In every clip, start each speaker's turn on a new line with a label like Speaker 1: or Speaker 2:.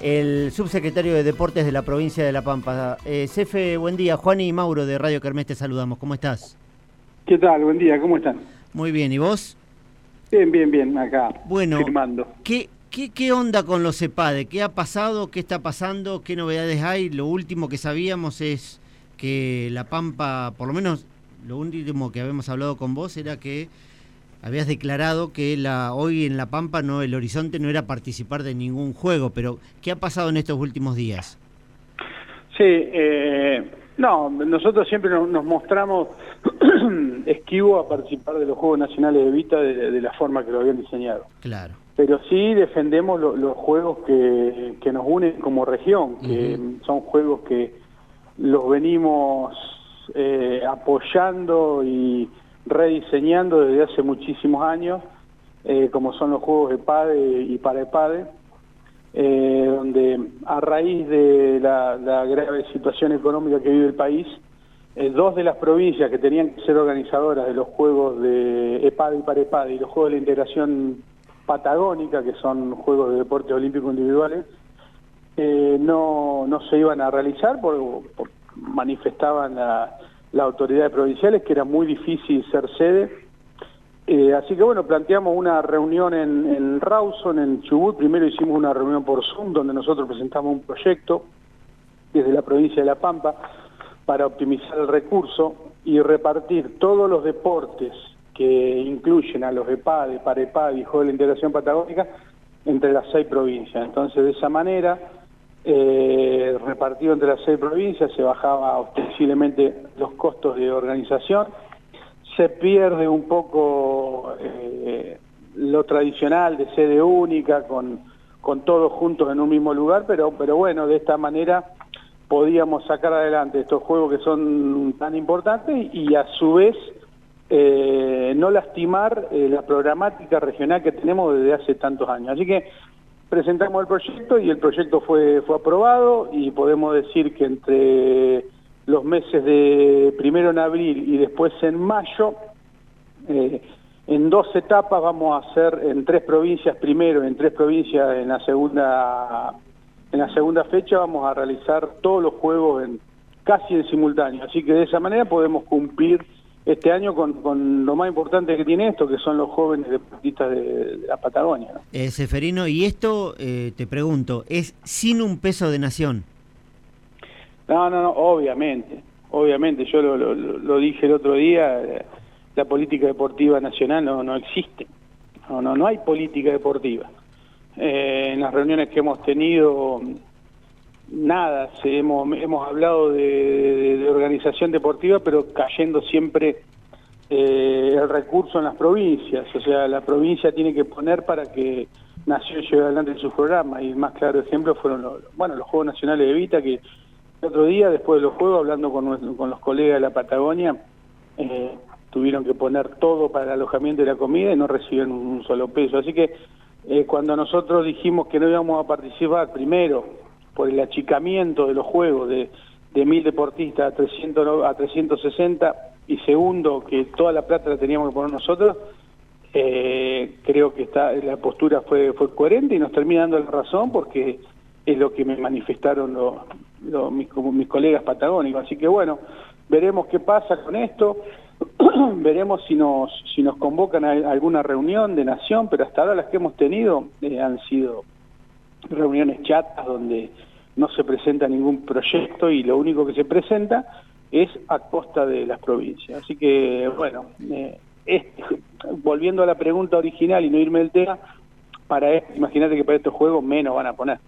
Speaker 1: el subsecretario de Deportes de la provincia de La Pampa. Eh, Cefe, buen día. Juan y Mauro de Radio Kermés te saludamos. ¿Cómo estás?
Speaker 2: ¿Qué tal? Buen día, ¿cómo están?
Speaker 1: Muy bien, ¿y vos?
Speaker 2: Bien, bien, bien, acá.
Speaker 1: Bueno,
Speaker 2: firmando.
Speaker 1: ¿qué, qué, qué onda con los CEPADE? ¿Qué ha pasado? ¿Qué está pasando? ¿Qué novedades hay? Lo último que sabíamos es que La Pampa, por lo menos lo último que habíamos hablado con vos era que habías declarado que la, hoy en La Pampa no el horizonte no era participar de ningún juego, pero ¿qué ha pasado en estos últimos días?
Speaker 2: Sí, eh, no, nosotros siempre nos, mostramos esquivo a participar de los Juegos Nacionales de Vita de, la forma que lo habían diseñado.
Speaker 1: Claro.
Speaker 2: Pero sí defendemos los juegos que, que, nos unen como región, que son juegos que los venimos eh, apoyando y rediseñando desde hace muchísimos años, eh, como son los juegos EPADE y para EPADE, eh, donde a raíz de la, grave situación económica que vive el país, eh, dos de las provincias que tenían que ser organizadoras de los juegos de EPADE y para EPADE y los juegos de la integración patagónica, que son juegos de deporte olímpico individuales, no, no se iban a realizar porque manifestaban la las autoridades provinciales, que era muy difícil ser sede. Eh, así que bueno, planteamos una reunión en, Rawson, en Chubut. Primero hicimos una reunión por Zoom, donde nosotros presentamos un proyecto desde la provincia de La Pampa para optimizar el recurso y repartir todos los deportes que incluyen a los EPAD, para EPAD y Juego de la Integración Patagónica entre las seis provincias. Entonces, de esa manera eh, repartido entre las seis provincias, se bajaba ostensiblemente los costos de organización, se pierde un poco eh, lo tradicional de sede única, con, con todos juntos en un mismo lugar, pero, pero bueno, de esta manera podíamos sacar adelante estos juegos que son tan importantes y a su vez eh, no lastimar la programática regional que tenemos desde hace tantos años. Así que presentamos el proyecto y el proyecto fue, fue aprobado y podemos decir que entre los meses de primero en abril y después en mayo, eh, en dos etapas vamos a hacer en tres provincias primero, en tres provincias en la segunda en la segunda fecha vamos a realizar todos los juegos en casi en simultáneo, así que de esa manera podemos cumplir este año con, lo más importante que tiene esto, que son los jóvenes deportistas de, la Patagonia.
Speaker 1: Eh, Seferino, y esto, eh, te pregunto, ¿es sin un peso de nación?
Speaker 2: No, no, no, obviamente, obviamente, yo lo, dije el otro día, la política deportiva nacional no, no existe, no, no, no hay política deportiva. Eh, en las reuniones que hemos tenido nada, hemos, hablado de, organización deportiva, pero cayendo siempre eh, el recurso en las provincias, o sea, la provincia tiene que poner para que Nación lleve adelante su programa, y el más claro ejemplo fueron los, bueno, los Juegos Nacionales de Vita, que el otro día, después de los Juegos, hablando con, los colegas de la Patagonia, eh, tuvieron que poner todo para el alojamiento y la comida y no reciben un, solo peso. Así que eh, cuando nosotros dijimos que no íbamos a participar, primero, por el achicamiento de los juegos de, de mil deportistas a, 300, a 360 y segundo que toda la plata la teníamos que poner nosotros, eh, creo que la postura fue, fue coherente y nos termina dando la razón porque es lo que me manifestaron mis colegas patagónicos. Así que bueno, veremos qué pasa con esto, veremos si nos, si nos convocan a alguna reunión de nación, pero hasta ahora las que hemos tenido eh, han sido reuniones chatas donde no se presenta ningún proyecto y lo único que se presenta es a costa de las provincias. Así que, bueno, eh, volviendo a la pregunta original y no irme del tema, para imagínate que para estos juegos menos van a poner.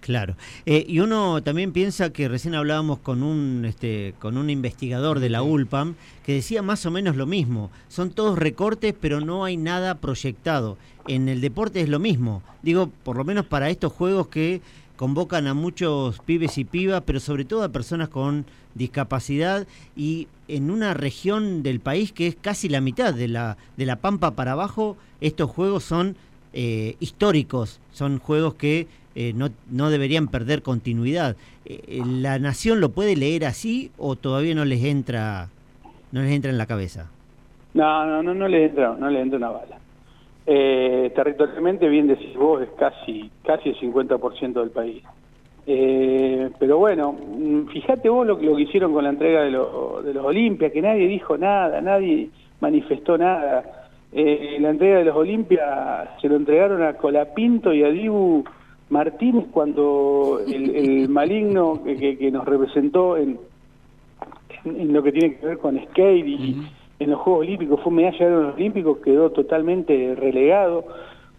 Speaker 1: Claro. Eh, y uno también piensa que recién hablábamos con un, este, con un investigador de la ULPAM que decía más o menos lo mismo. Son todos recortes, pero no hay nada proyectado. En el deporte es lo mismo. Digo, por lo menos para estos juegos que convocan a muchos pibes y pibas, pero sobre todo a personas con discapacidad y en una región del país que es casi la mitad de la, de la Pampa para abajo, estos juegos son eh, históricos, son juegos que eh, no, no, deberían perder continuidad. Eh, ¿La nación lo puede leer así o todavía no les entra no les entra en la cabeza?
Speaker 2: No, no, no, no les entra, no les entra una bala. Eh, territorialmente, bien decís vos, es casi, casi el 50% del país. Eh, pero bueno, mm, fíjate vos lo, lo que hicieron con la entrega de, de los Olimpia, que nadie dijo nada, nadie manifestó nada. Eh, la entrega de los Olimpia se lo entregaron a Colapinto y a Dibu Martínez cuando el, maligno que, nos representó en, en, lo que tiene que ver con skate y en los Juegos Olímpicos, fue medalla de los Olímpicos, quedó totalmente relegado.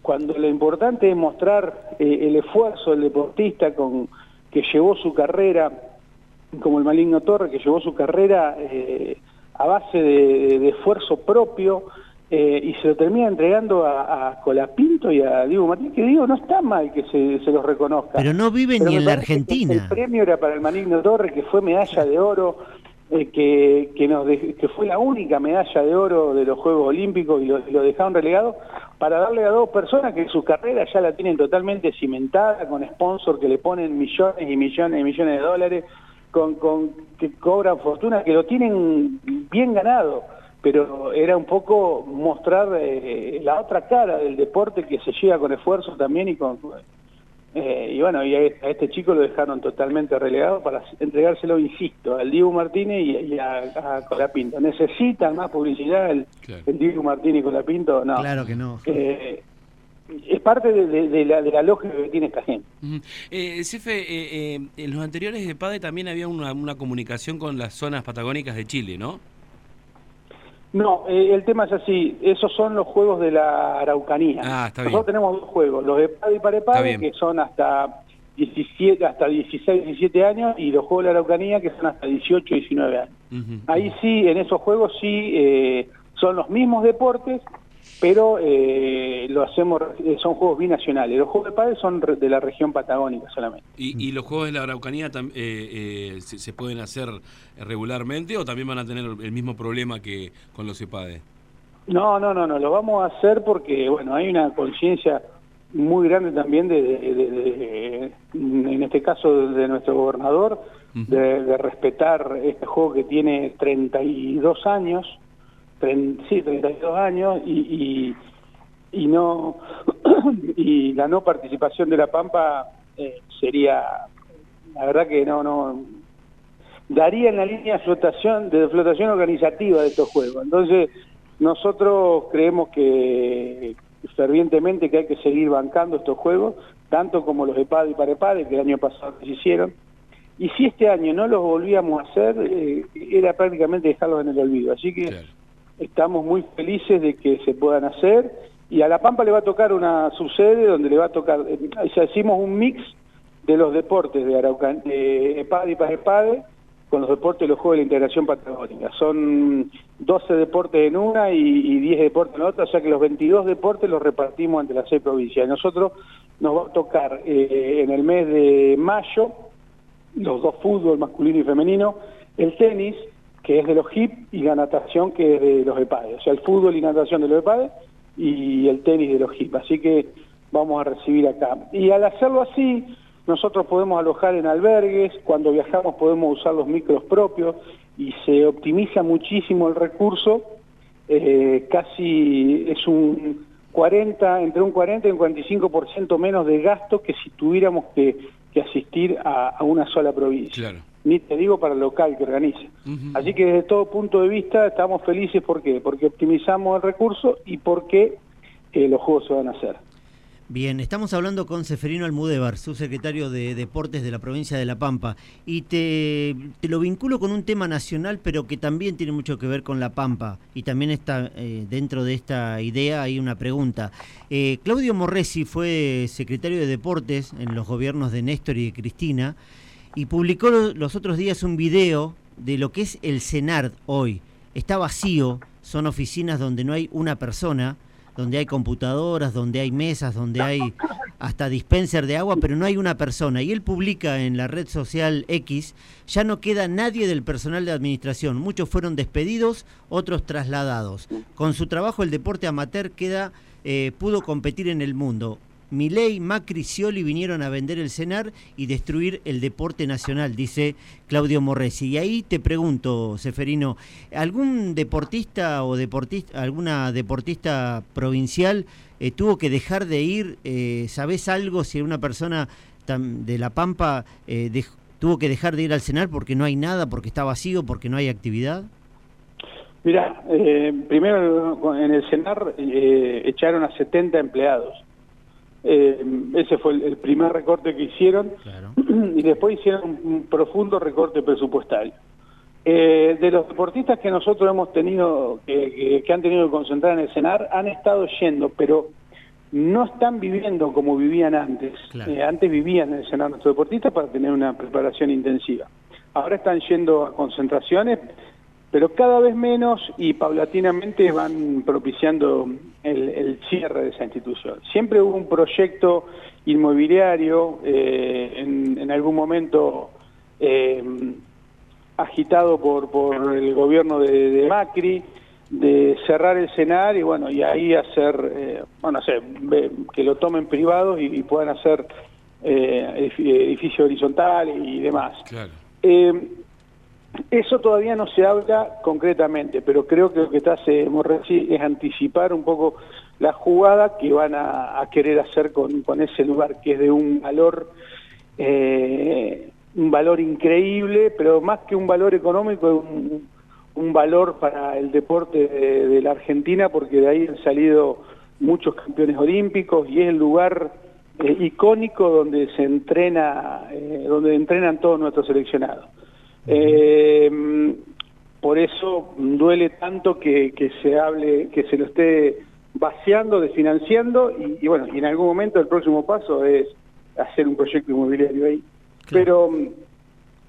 Speaker 2: Cuando lo importante es mostrar eh, el esfuerzo del deportista con que llevó su carrera, como el maligno Torre, que llevó su carrera eh, a base de, esfuerzo propio, eh, y se lo termina entregando a, Colapinto y a Diego Martín, que digo, no está mal que se, se los reconozca.
Speaker 1: Pero no vive ni en la Argentina.
Speaker 2: El premio era para el Maligno Torre, que fue medalla de oro, eh, que, que, nos que fue la única medalla de oro de los Juegos Olímpicos y lo, dejaron relegado para darle a dos personas que su carrera ya la tienen totalmente cimentada, con sponsor que le ponen millones y millones y millones de dólares, con, con que cobran fortuna, que lo tienen bien ganado pero era un poco mostrar eh, la otra cara del deporte que se llega con esfuerzo también y con eh, y bueno, y a este chico lo dejaron totalmente relegado para entregárselo, insisto, al Diego Martínez y, a, Colapinto. ¿Necesitan más publicidad el, Diego Martínez y Colapinto? No.
Speaker 1: Claro que no.
Speaker 2: Eh, es parte de, la, de, la, lógica que tiene esta gente.
Speaker 3: eh, Cefe, en los anteriores de PADE también había una, una comunicación con las zonas patagónicas de Chile, ¿no?
Speaker 2: No, eh, el tema es así, esos son los juegos de la Araucanía. Ah, Nosotros tenemos dos juegos, los de Padre y Parepade, que son hasta 17, hasta 16, 17 años, y los juegos de la Araucanía, que son hasta 18, 19 años. Ahí sí, en esos juegos sí eh, son los mismos deportes, pero eh, lo hacemos eh, son juegos binacionales. Los juegos de padres son de la región patagónica solamente.
Speaker 3: ¿Y, los juegos de la Araucanía eh, eh, se, pueden hacer regularmente o también van a tener el mismo problema que con los EPADE?
Speaker 2: No, no, no, no, lo vamos a hacer porque, bueno, hay una conciencia muy grande también de, en este caso de nuestro gobernador, de, respetar este juego que tiene 32 años, sí, 32 años y, y, no y la no participación de la Pampa eh, sería la verdad que no no daría en la línea de flotación de flotación organizativa de estos juegos. Entonces nosotros creemos que fervientemente que hay que seguir bancando estos juegos tanto como los de PAD y Parepade que el año pasado se hicieron. Y si este año no los volvíamos a hacer eh, era prácticamente dejarlos en el olvido. Así que estamos muy felices de que se puedan hacer y a La Pampa le va a tocar una subsede donde le va a tocar, eh, hicimos un mix de los deportes de Araucan, de EPADE y PADE con los deportes de los Juegos de la Integración Patagónica. Son 12 deportes en una y, 10 deportes en la otra, o sea que los 22 deportes los repartimos entre las seis provincias. Nosotros nos va a tocar eh, en el mes de mayo los dos fútbol masculino y femenino, el tenis, que es de los HIP, y la natación, que es de los EPADE. O sea, el fútbol y natación de los EPADE y el tenis de los HIP. Así que vamos a recibir acá. Y al hacerlo así, nosotros podemos alojar en albergues, cuando viajamos podemos usar los micros propios y se optimiza muchísimo el recurso, eh, casi es un 40, entre un 40 y un 45% menos de gasto que si tuviéramos que, asistir a, una sola provincia. Ni te digo para el local que organiza. Así que desde todo punto de vista estamos felices, ¿por qué? Porque optimizamos el recurso y porque eh, los juegos se van a hacer.
Speaker 1: Bien, estamos hablando con Seferino Almudévar, subsecretario de Deportes de la provincia de La Pampa, y te, lo vinculo con un tema nacional, pero que también tiene mucho que ver con La Pampa, y también está eh, dentro de esta idea hay una pregunta. Eh, Claudio Morresi fue secretario de Deportes en los gobiernos de Néstor y de Cristina, y publicó los otros días un video de lo que es el CENARD hoy. Está vacío, son oficinas donde no hay una persona, donde hay computadoras, donde hay mesas, donde hay hasta dispenser de agua, pero no hay una persona. Y él publica en la red social X, ya no queda nadie del personal de administración. Muchos fueron despedidos, otros trasladados. Con su trabajo el deporte amateur queda, eh, pudo competir en el mundo. Milei, Macri, Scioli vinieron a vender el CENAR y destruir el deporte nacional, dice Claudio Morresi. Y ahí te pregunto, Seferino, ¿algún deportista o deportista, alguna deportista provincial eh, tuvo que dejar de ir. Eh, ¿Sabés algo si una persona de La Pampa eh, tuvo que dejar de ir al cenar porque no hay nada, porque está vacío, porque no hay actividad?
Speaker 2: Mira, primero en el cenar echaron a 70 empleados. Ese fue el, primer recorte que hicieron y después hicieron un profundo recorte presupuestario. Eh, de los deportistas que nosotros hemos tenido, que, han tenido que concentrar en el CENAR, han estado yendo, pero no están viviendo como vivían antes. Eh, antes vivían en el CENAR nuestros deportistas para tener una preparación intensiva. Ahora están yendo a concentraciones, pero cada vez menos y paulatinamente van propiciando el, cierre de esa institución. Siempre hubo un proyecto inmobiliario, eh, en, algún momento agitado por, por el gobierno de, Macri, de cerrar el CENAR y bueno, y ahí hacer, eh, bueno, hacer, que lo tomen privados y, puedan hacer eh, edificios horizontales y demás. Eh, eso todavía no se habla concretamente, pero creo que lo que está hace es anticipar un poco la jugada que van a, querer hacer con, ese lugar que es de un valor eh, un valor increíble, pero más que un valor económico, un, un valor para el deporte de, la Argentina, porque de ahí han salido muchos campeones olímpicos y es el lugar eh, icónico donde se entrena, eh, donde entrenan todos nuestros seleccionados. Eh, por eso duele tanto que, que, se hable, que se lo esté vaciando, desfinanciando y, y bueno, y en algún momento el próximo paso es hacer un proyecto inmobiliario ahí. Pero,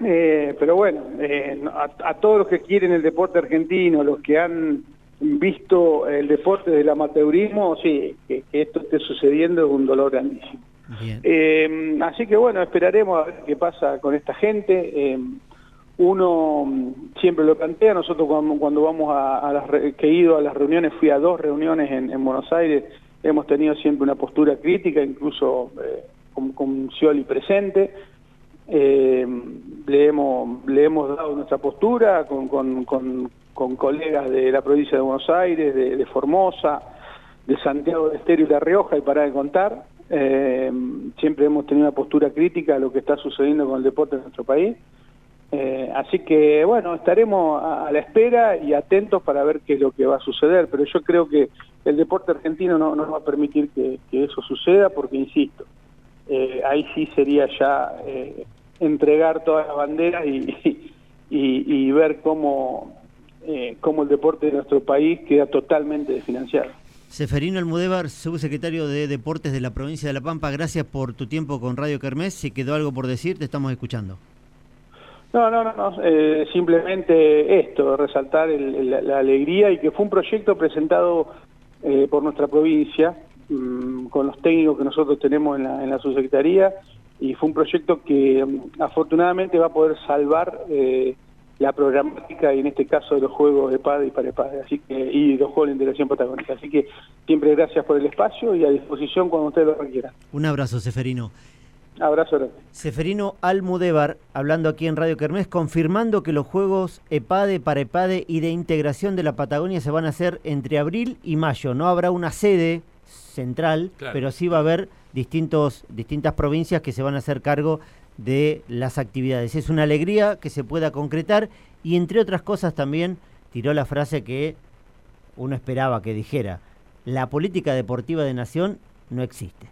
Speaker 2: eh, pero bueno, eh, a, todos los que quieren el deporte argentino, los que han visto el deporte del amateurismo, sí, que, esto esté sucediendo es un dolor grandísimo. Eh, así que bueno, esperaremos a ver qué pasa con esta gente. Uno siempre lo plantea, nosotros cuando, vamos a, las que he ido a las reuniones, fui a dos reuniones en, Buenos Aires, hemos tenido siempre una postura crítica, incluso con, con Scioli presente, eh, le, hemos, le hemos dado nuestra postura con, con, con, colegas de la provincia de Buenos Aires, de, Formosa, de Santiago de Estero y La Rioja, y para de contar. Eh, siempre hemos tenido una postura crítica a lo que está sucediendo con el deporte en nuestro país. Eh, así que, bueno, estaremos a, la espera y atentos para ver qué es lo que va a suceder, pero yo creo que el deporte argentino no nos va a permitir que, eso suceda porque, insisto, ahí sí sería ya entregar todas las banderas y, y, ver cómo, eh, cómo el deporte de nuestro país queda totalmente desfinanciado.
Speaker 1: Seferino Almudevar, subsecretario de Deportes de la provincia de La Pampa, gracias por tu tiempo con Radio Kermés. Si quedó algo por decir, te estamos escuchando.
Speaker 2: No, no, no, eh, simplemente esto, resaltar la alegría y que fue un proyecto presentado eh, por nuestra provincia, mm, con los técnicos que nosotros tenemos en la, en la subsecretaría, y fue un proyecto que mm, afortunadamente va a poder salvar eh, la programática y en este caso de los juegos de padre y para padre, así que y los juegos de integración patagónica. Así que siempre gracias por el espacio y a disposición cuando ustedes lo requieran.
Speaker 1: Un abrazo, Seferino.
Speaker 2: Abrazo grande.
Speaker 1: Seferino Almudevar, hablando aquí en Radio Kermés, confirmando que los juegos EPADE para EPADE y de integración de la Patagonia se van a hacer entre abril y mayo. No habrá una sede central, pero sí va a haber distintos, distintas provincias que se van a hacer cargo de las actividades. Es una alegría que se pueda concretar y entre otras cosas también tiró la frase que uno esperaba que dijera, la política deportiva de nación no existe.